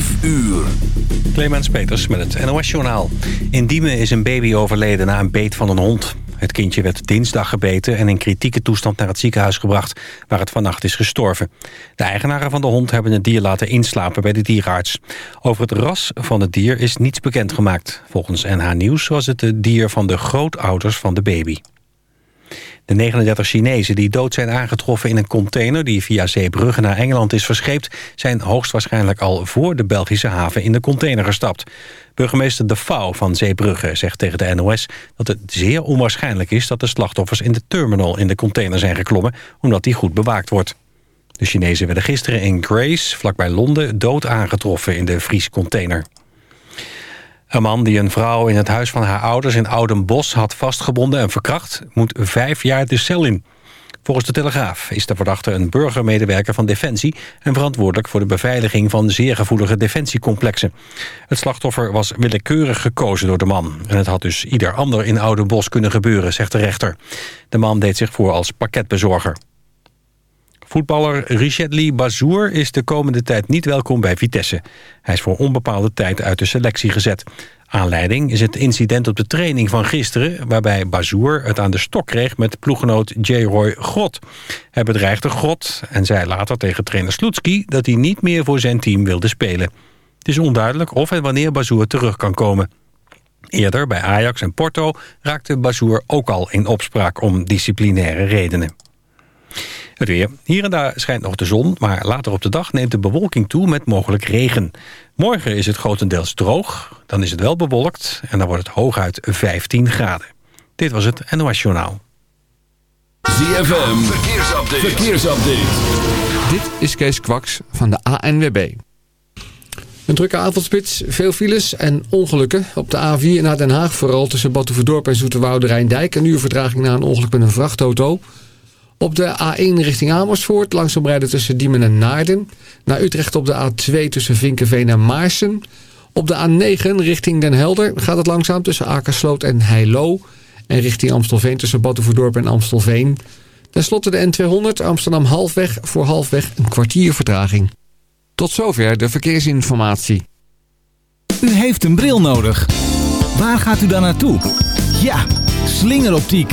5 uur. Clemens Peters met het NOS-journaal. In Diemen is een baby overleden na een beet van een hond. Het kindje werd dinsdag gebeten en in kritieke toestand naar het ziekenhuis gebracht... waar het vannacht is gestorven. De eigenaren van de hond hebben het dier laten inslapen bij de dierenarts. Over het ras van het dier is niets bekendgemaakt. Volgens NH Nieuws was het het dier van de grootouders van de baby. De 39 Chinezen die dood zijn aangetroffen in een container... die via Zeebrugge naar Engeland is verscheept... zijn hoogstwaarschijnlijk al voor de Belgische haven in de container gestapt. Burgemeester De Pauw van Zeebrugge zegt tegen de NOS... dat het zeer onwaarschijnlijk is dat de slachtoffers in de terminal in de container zijn geklommen... omdat die goed bewaakt wordt. De Chinezen werden gisteren in Grace, vlakbij Londen, dood aangetroffen in de Fries container. Een man die een vrouw in het huis van haar ouders in Oudenbos had vastgebonden en verkracht, moet vijf jaar de cel in. Volgens de Telegraaf is de verdachte een burgermedewerker van Defensie... en verantwoordelijk voor de beveiliging van zeer gevoelige defensiecomplexen. Het slachtoffer was willekeurig gekozen door de man. En het had dus ieder ander in Oudenbos kunnen gebeuren, zegt de rechter. De man deed zich voor als pakketbezorger. Voetballer Richetli Bazour is de komende tijd niet welkom bij Vitesse. Hij is voor onbepaalde tijd uit de selectie gezet. Aanleiding is het incident op de training van gisteren... waarbij Bazour het aan de stok kreeg met ploeggenoot J. Grot. Hij bedreigde Grot en zei later tegen trainer Sloetski... dat hij niet meer voor zijn team wilde spelen. Het is onduidelijk of en wanneer Bazour terug kan komen. Eerder bij Ajax en Porto raakte Bazour ook al in opspraak om disciplinaire redenen. Het weer. Hier en daar schijnt nog de zon, maar later op de dag neemt de bewolking toe met mogelijk regen. Morgen is het grotendeels droog, dan is het wel bewolkt en dan wordt het hooguit 15 graden. Dit was het NOS Journaal. ZFM, verkeersupdate. verkeersupdate. Dit is Kees Kwaks van de ANWB. Een drukke avondspits, veel files en ongelukken. Op de A4 naar Den Haag, vooral tussen Batuverdorp en Zoeterwoude Rijndijk. Een uur vertraging na een ongeluk met een vrachtauto... Op de A1 richting Amersfoort, langzaam rijden tussen Diemen en Naarden. Naar Utrecht op de A2 tussen Vinkenveen en Maarsen. Op de A9 richting Den Helder gaat het langzaam tussen Akersloot en Heilo. En richting Amstelveen tussen Battenverdorp en Amstelveen. Ten slotte de N200 Amsterdam halfweg voor halfweg een kwartier vertraging. Tot zover de verkeersinformatie. U heeft een bril nodig. Waar gaat u dan naartoe? Ja, slingeroptiek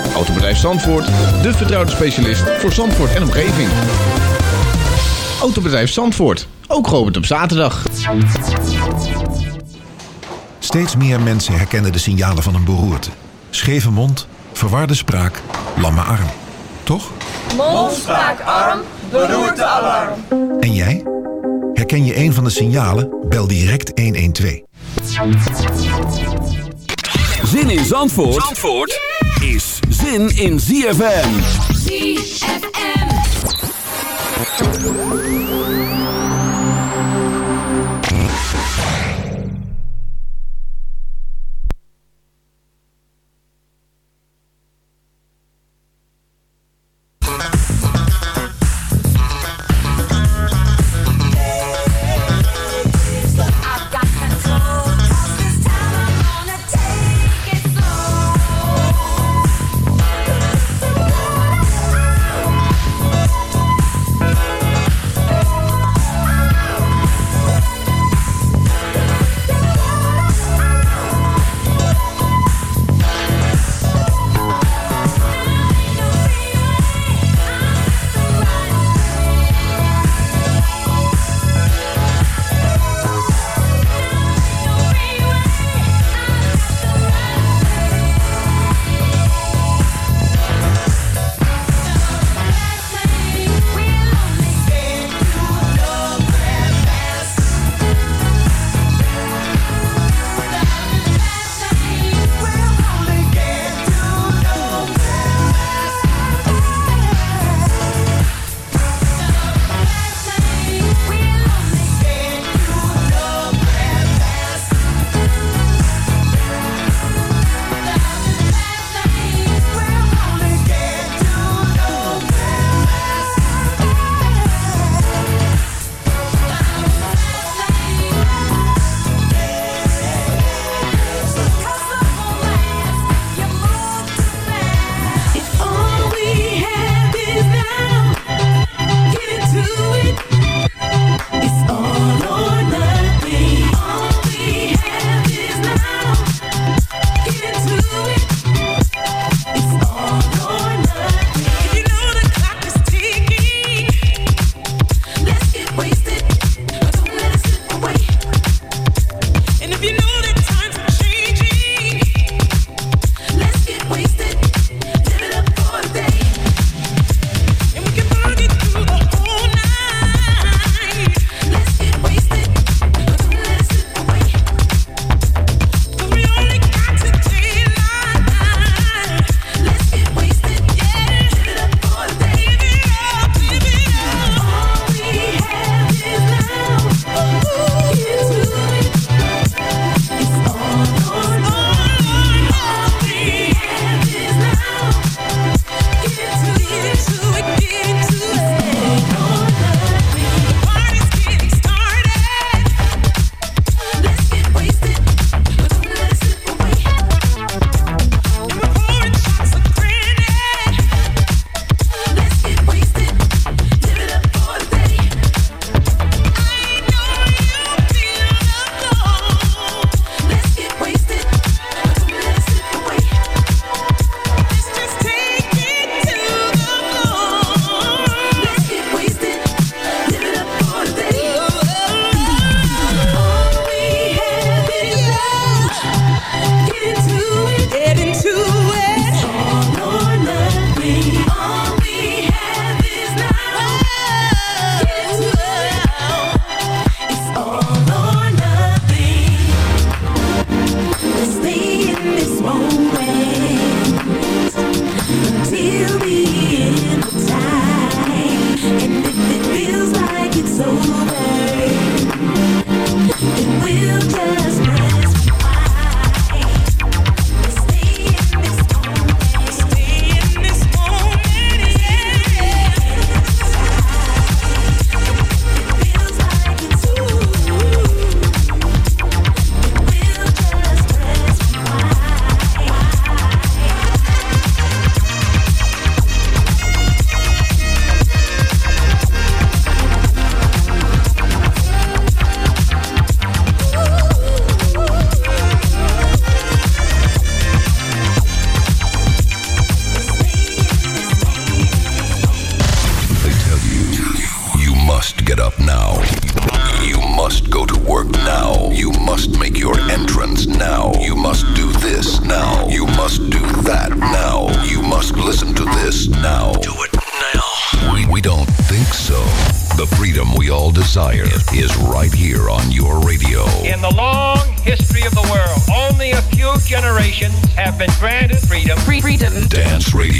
Autobedrijf Zandvoort, de vertrouwde specialist voor Zandvoort en omgeving. Autobedrijf Zandvoort, ook geopend op zaterdag. Steeds meer mensen herkennen de signalen van een beroerte. Scheve mond, verwarde spraak, lamme arm. Toch? Mond, spraak, arm, beroerte, alarm. En jij? Herken je een van de signalen? Bel direct 112. Zin in Zandvoort, Zandvoort zin in ZFM. ZFM.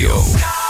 Radio.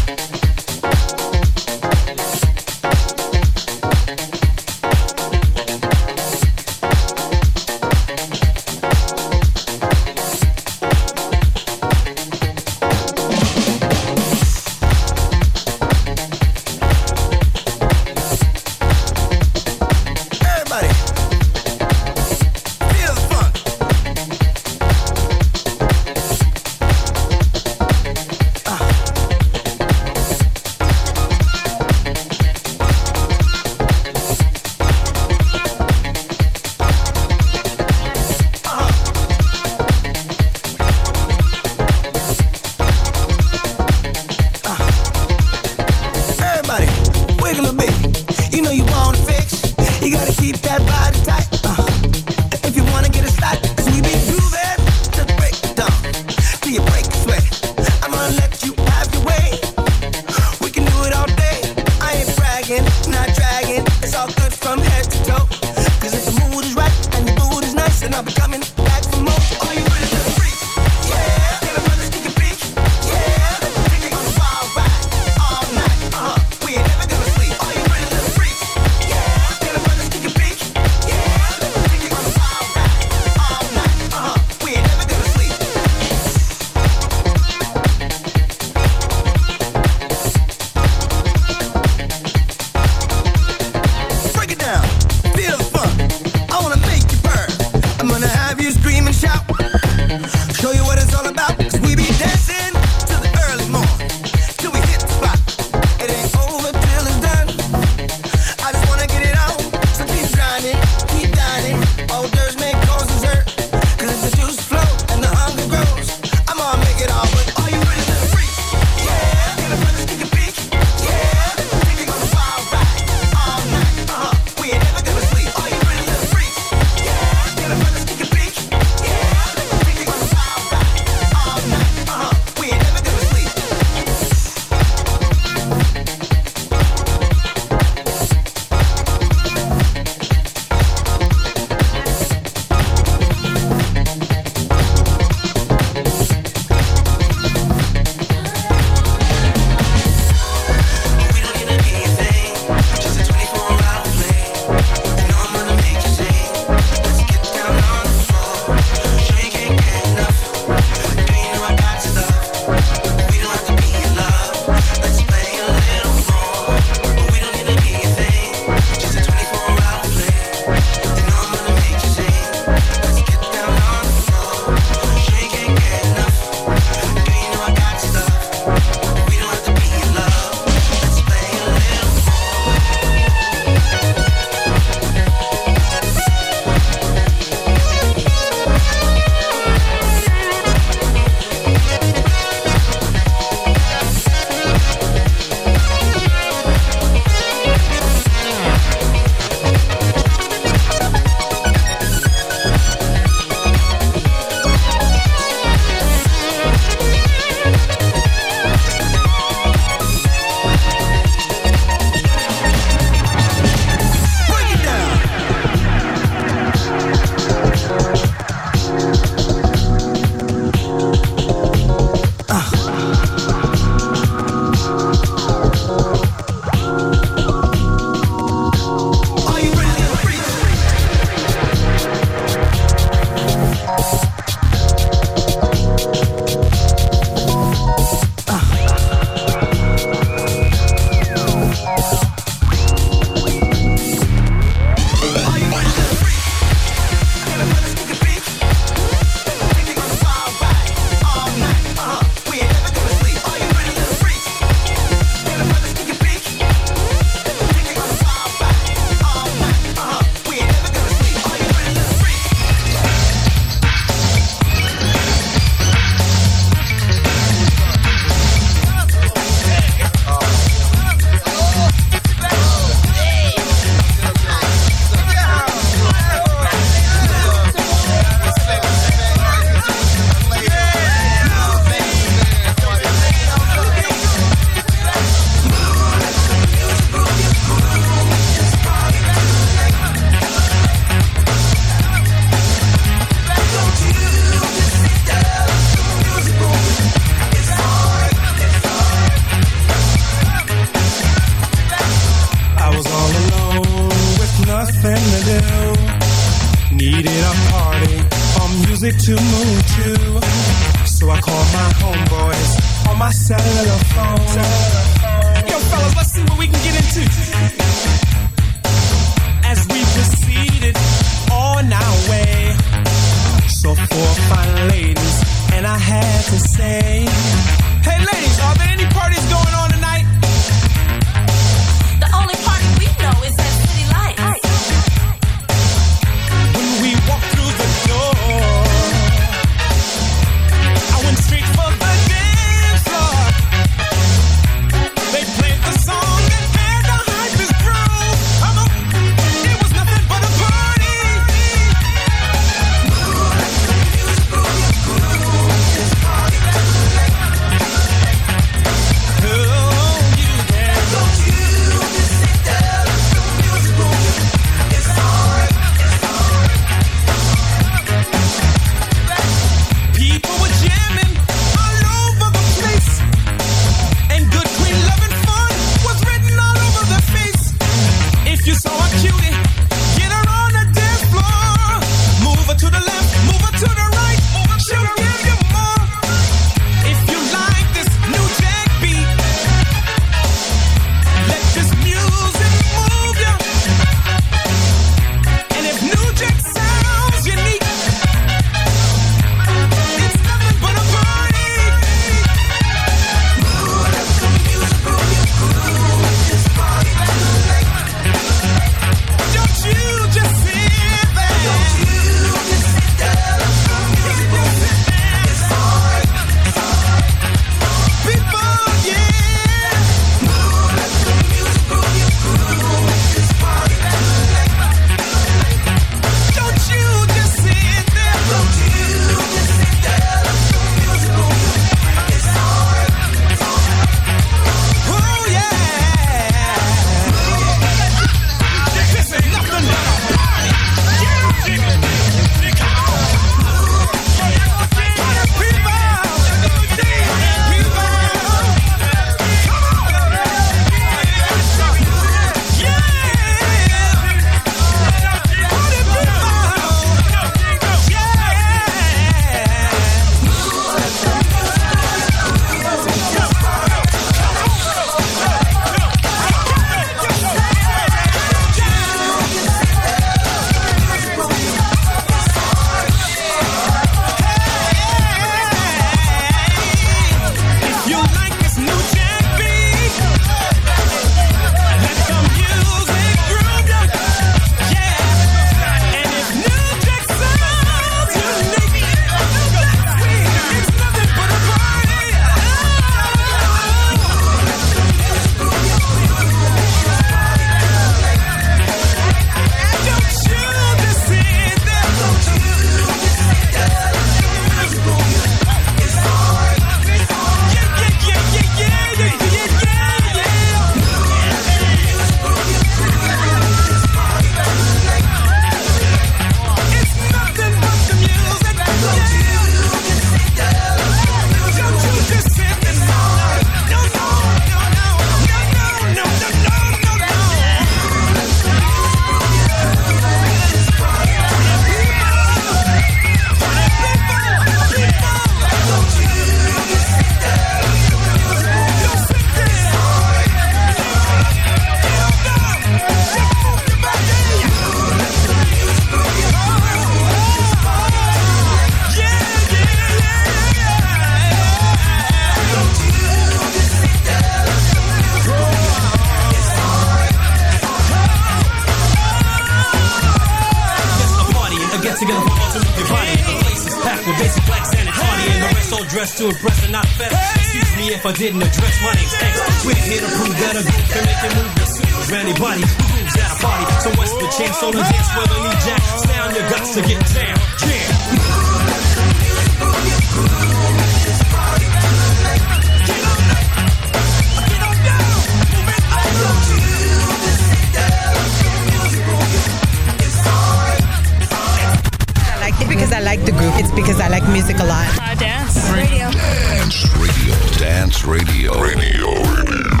because I like music a lot. Uh, dance. Radio. Dance radio. Dance radio. Radio. radio.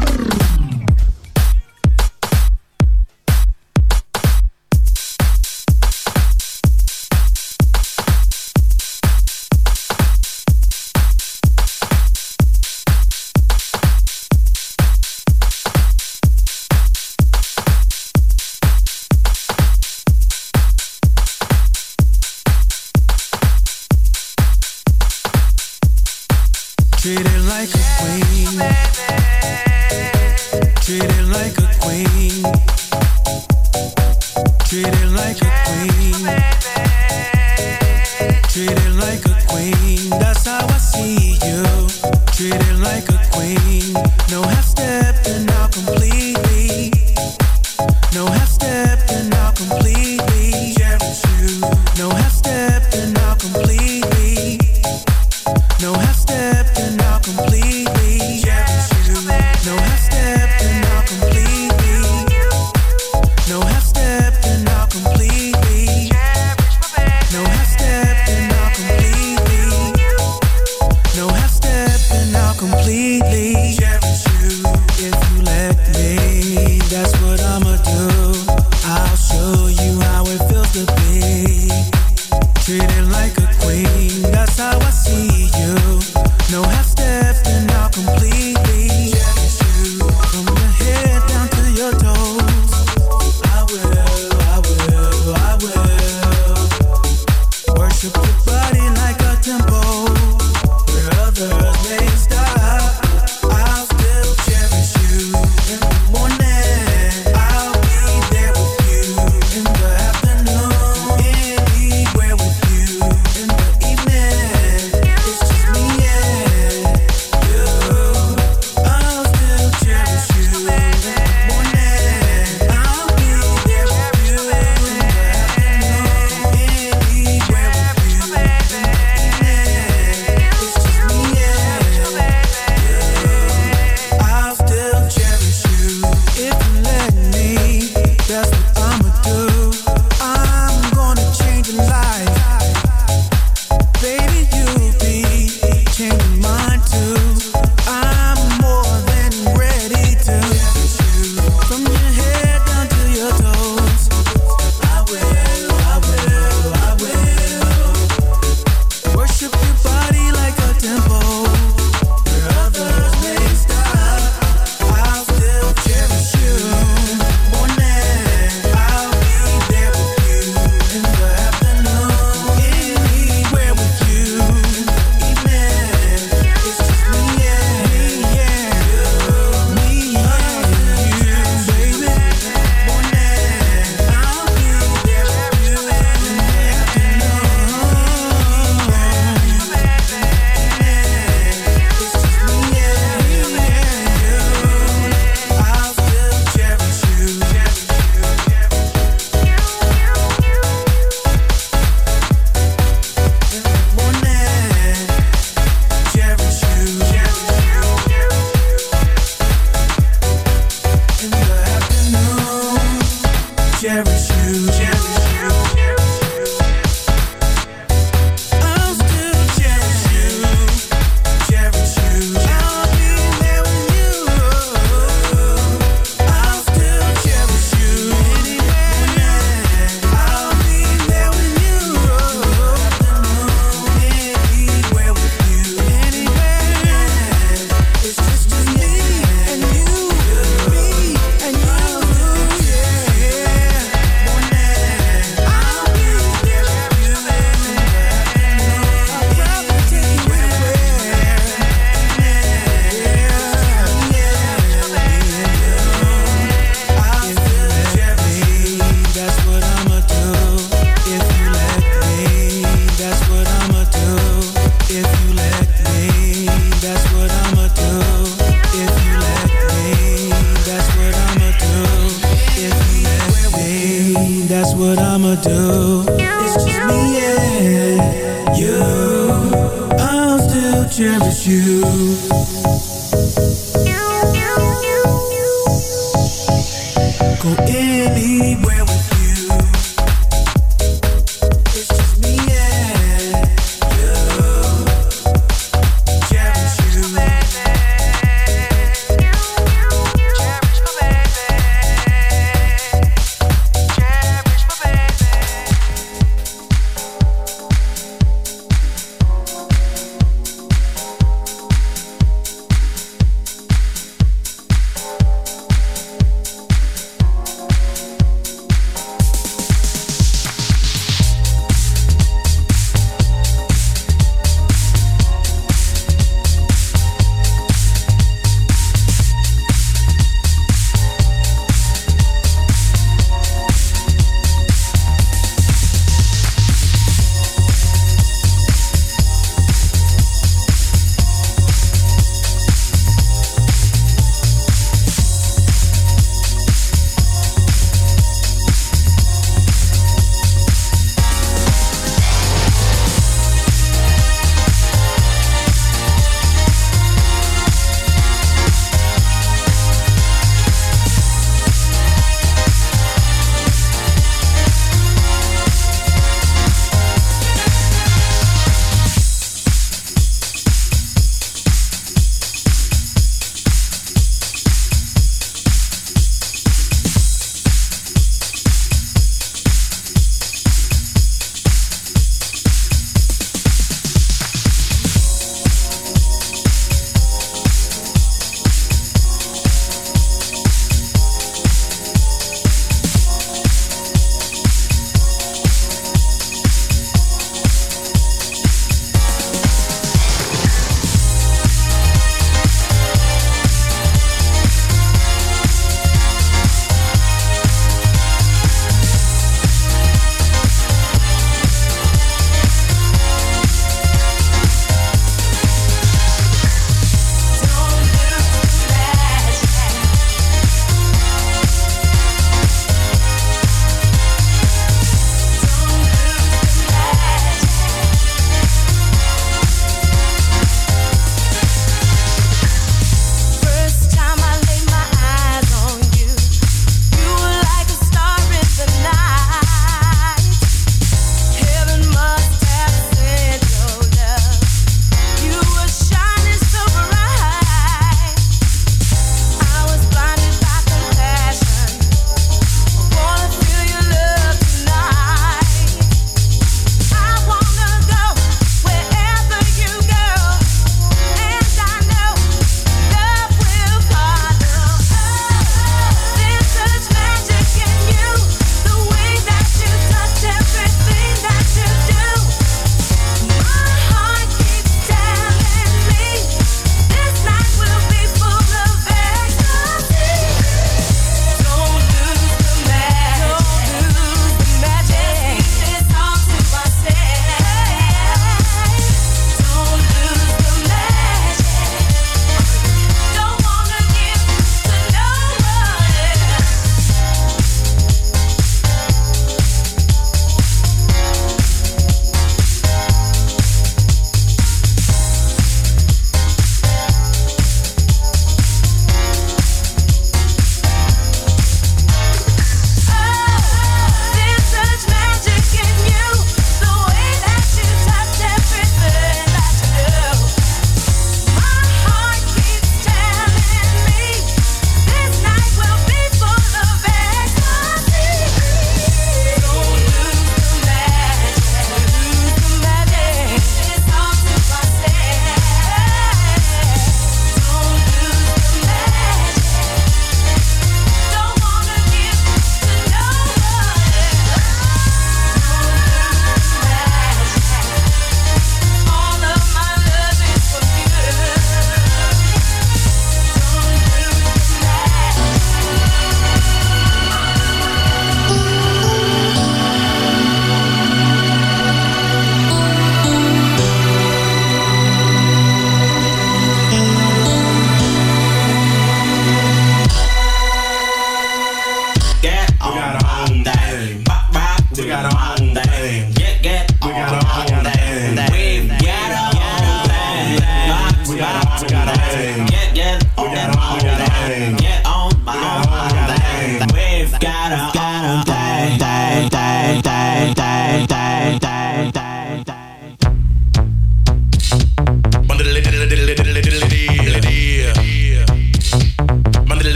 challenge you.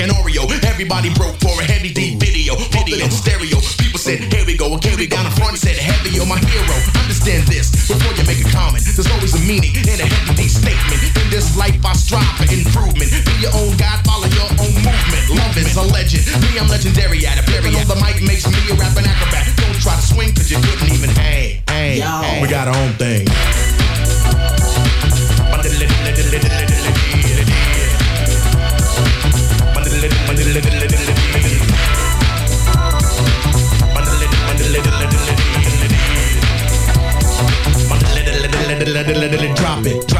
an Oreo. Everybody broke for a heavy deep video, video stereo. People said, here we go, okay, we down the front said, heavy, you're my hero. Understand this before you make a comment. There's always a meaning in a heavy deep statement. In this life, I strive for improvement. Be your own God, follow your own movement. Love is a legend. Me, I'm legendary at it. Bearing on the mic makes me a rapping acrobat. Don't try to swing, cause you couldn't even hang. Hey, hey, hey. We got our own thing. diddle diddle drop it. Drop